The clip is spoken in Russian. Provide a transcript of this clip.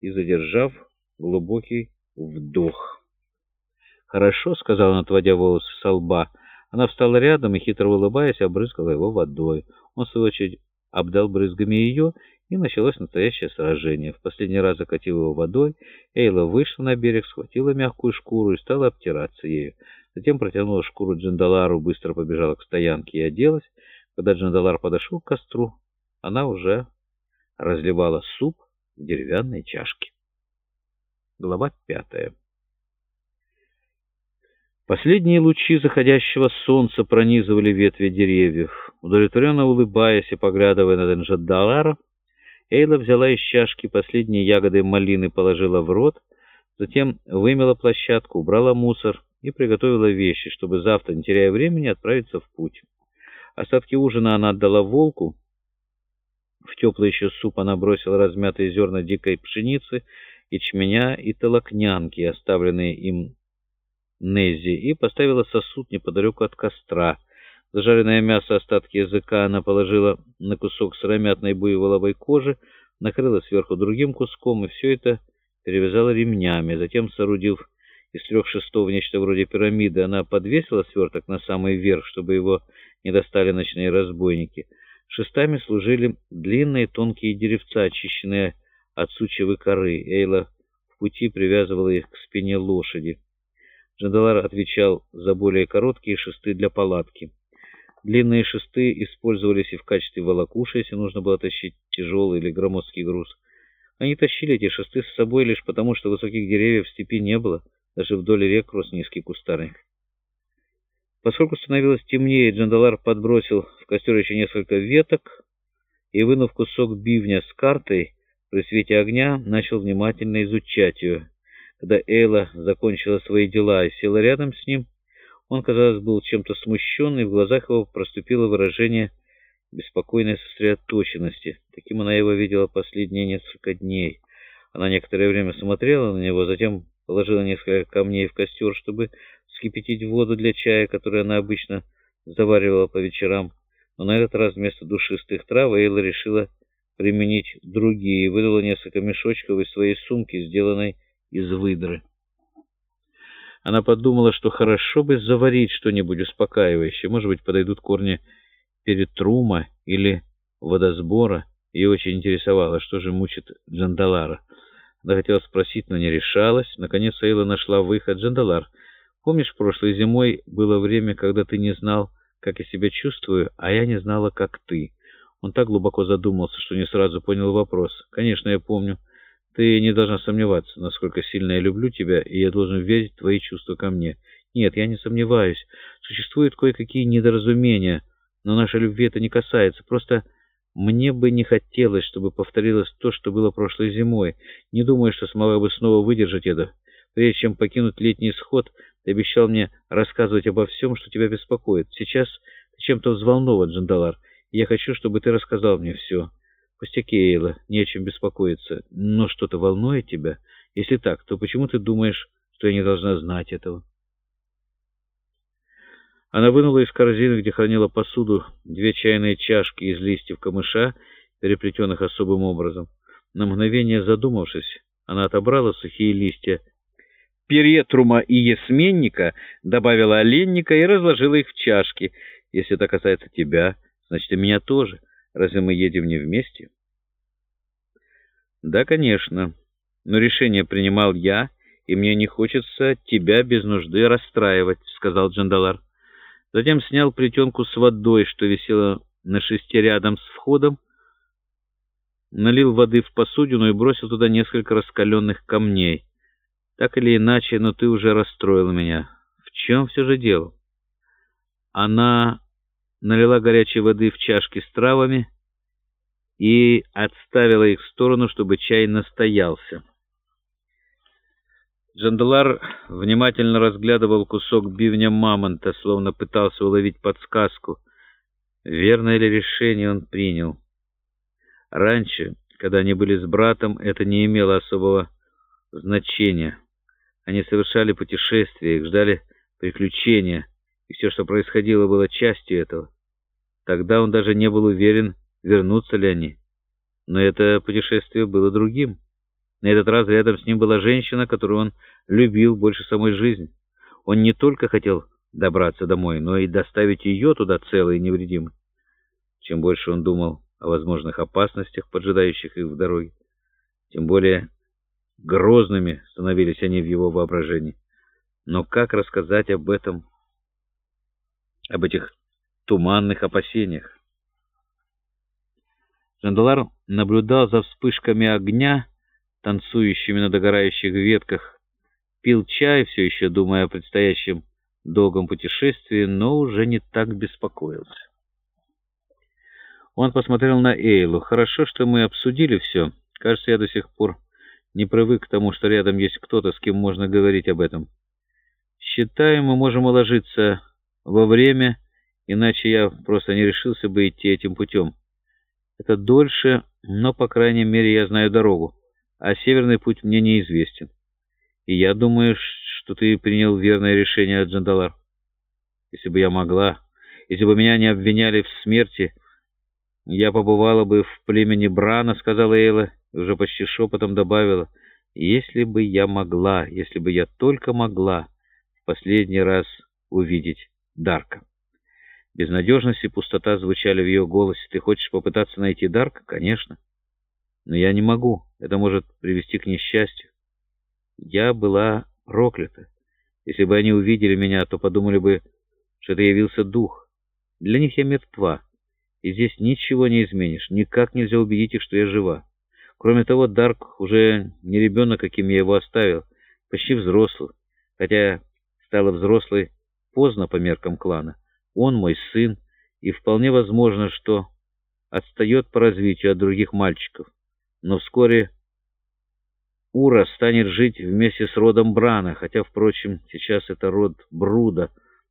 и задержав глубокий вдох. «Хорошо», — сказал он, отводя волосы со лба. Она встала рядом и, хитро улыбаясь, обрызгала его водой. Он, в свою очередь, обдал брызгами ее, и началось настоящее сражение. В последний раз закатив его водой, Эйла вышла на берег, схватила мягкую шкуру и стала обтираться ею. Затем протянула шкуру Джандалару, быстро побежала к стоянке и оделась. Когда Джандалар подошел к костру, она уже разливала суп деревянной чашке. Глава пятая. Последние лучи заходящего солнца пронизывали ветви деревьев. Удовлетворенно улыбаясь и поглядывая на Джандалара, Эйла взяла из чашки последние ягоды малины, положила в рот, затем вымела площадку, убрала мусор и приготовила вещи, чтобы завтра, не теряя времени, отправиться в путь. Остатки ужина она отдала волку. Теплый еще суп она бросила размятые зерна дикой пшеницы, ячменя и толокнянки, оставленные им Нези, и поставила сосуд неподалеку от костра. Зажаренное мясо, остатки языка она положила на кусок сыромятной буйволовой кожи, накрыла сверху другим куском, и все это перевязала ремнями. Затем, соорудив из трех шестов нечто вроде пирамиды, она подвесила сверток на самый верх, чтобы его не достали ночные разбойники. Шестами служили длинные тонкие деревца, очищенные от сучьевой коры. Эйла в пути привязывала их к спине лошади. Джандалар отвечал за более короткие шесты для палатки. Длинные шесты использовались и в качестве волокуши, если нужно было тащить тяжелый или громоздкий груз. Они тащили эти шесты с собой лишь потому, что высоких деревьев в степи не было, даже вдоль рек рос низкий кустарник. Поскольку становилось темнее, Джандалар подбросил в костер еще несколько веток и, вынув кусок бивня с картой, при свете огня начал внимательно изучать ее. Когда Эйла закончила свои дела и села рядом с ним, он, казалось, был чем-то смущен, и в глазах его проступило выражение беспокойной сосредоточенности. Таким она его видела последние несколько дней. Она некоторое время смотрела на него, затем положила несколько камней в костер, чтобы вскипятить воду для чая, который она обычно заваривала по вечерам. Но на этот раз вместо душистых трав Эйла решила применить другие и выдала несколько мешочков из своей сумки, сделанной из выдры. Она подумала, что хорошо бы заварить что-нибудь успокаивающее. Может быть, подойдут корни перетрума или водосбора. Ее очень интересовало, что же мучит Джандалара. Она хотела спросить, но не решалась. Наконец Эйла нашла выход. Джандалар, помнишь, прошлой зимой было время, когда ты не знал, как я себя чувствую, а я не знала, как ты. Он так глубоко задумался, что не сразу понял вопрос. Конечно, я помню. Ты не должна сомневаться, насколько сильно я люблю тебя, и я должен верить в твои чувства ко мне. Нет, я не сомневаюсь. Существуют кое-какие недоразумения, но нашей любви это не касается. Просто мне бы не хотелось, чтобы повторилось то, что было прошлой зимой. Не думаю, что смогла бы снова выдержать это. Прежде чем покинуть летний сход, ты обещал мне рассказывать обо всем, что тебя беспокоит. Сейчас ты чем-то взволнован, Джандалар, я хочу, чтобы ты рассказал мне все». Пустяки, Эйла, не о чем беспокоиться. Но что-то волнует тебя? Если так, то почему ты думаешь, что я не должна знать этого? Она вынула из корзины, где хранила посуду, две чайные чашки из листьев камыша, переплетенных особым образом. На мгновение задумавшись, она отобрала сухие листья перетрума и ясменника, добавила оленника и разложила их в чашки. Если это касается тебя, значит и меня тоже. Разве мы едем не вместе? Да, конечно. Но решение принимал я, и мне не хочется тебя без нужды расстраивать, сказал Джандалар. Затем снял плетенку с водой, что висела на шесте рядом с входом, налил воды в посудину и бросил туда несколько раскаленных камней. Так или иначе, но ты уже расстроил меня. В чем все же дело? Она налила горячей воды в чашки с травами и отставила их в сторону, чтобы чай настоялся. Джандалар внимательно разглядывал кусок бивня мамонта, словно пытался уловить подсказку. Верное ли решение он принял? Раньше, когда они были с братом, это не имело особого значения. Они совершали путешествия, их ждали приключения — и все, что происходило, было частью этого. Тогда он даже не был уверен, вернутся ли они. Но это путешествие было другим. На этот раз рядом с ним была женщина, которую он любил больше самой жизни. Он не только хотел добраться домой, но и доставить ее туда целой и невредимой. Чем больше он думал о возможных опасностях, поджидающих их в дороге, тем более грозными становились они в его воображении. Но как рассказать об этом, об этих туманных опасениях? Жандалар наблюдал за вспышками огня, танцующими на догорающих ветках, пил чай, все еще думая о предстоящем долгом путешествии, но уже не так беспокоился. Он посмотрел на Эйлу. «Хорошо, что мы обсудили все. Кажется, я до сих пор не привык к тому, что рядом есть кто-то, с кем можно говорить об этом. Считаю, мы можем уложиться во время, иначе я просто не решился бы идти этим путем. Это дольше, но, по крайней мере, я знаю дорогу, а северный путь мне неизвестен. И я думаю, что ты принял верное решение, Джандалар. Если бы я могла, если бы меня не обвиняли в смерти, я побывала бы в племени Брана, сказала Эйла, уже почти шепотом добавила, если бы я могла, если бы я только могла в последний раз увидеть Дарка. Безнадежность и пустота звучали в ее голосе. «Ты хочешь попытаться найти Дарка?» «Конечно. Но я не могу. Это может привести к несчастью. Я была проклята. Если бы они увидели меня, то подумали бы, что это явился дух. Для них я мертва, и здесь ничего не изменишь. Никак нельзя убедить их, что я жива. Кроме того, Дарк уже не ребенок, каким я его оставил, почти взрослый, хотя стала взрослой поздно по меркам клана. Он мой сын, и вполне возможно, что отстает по развитию от других мальчиков. Но вскоре Ура станет жить вместе с родом Брана, хотя, впрочем, сейчас это род Бруда —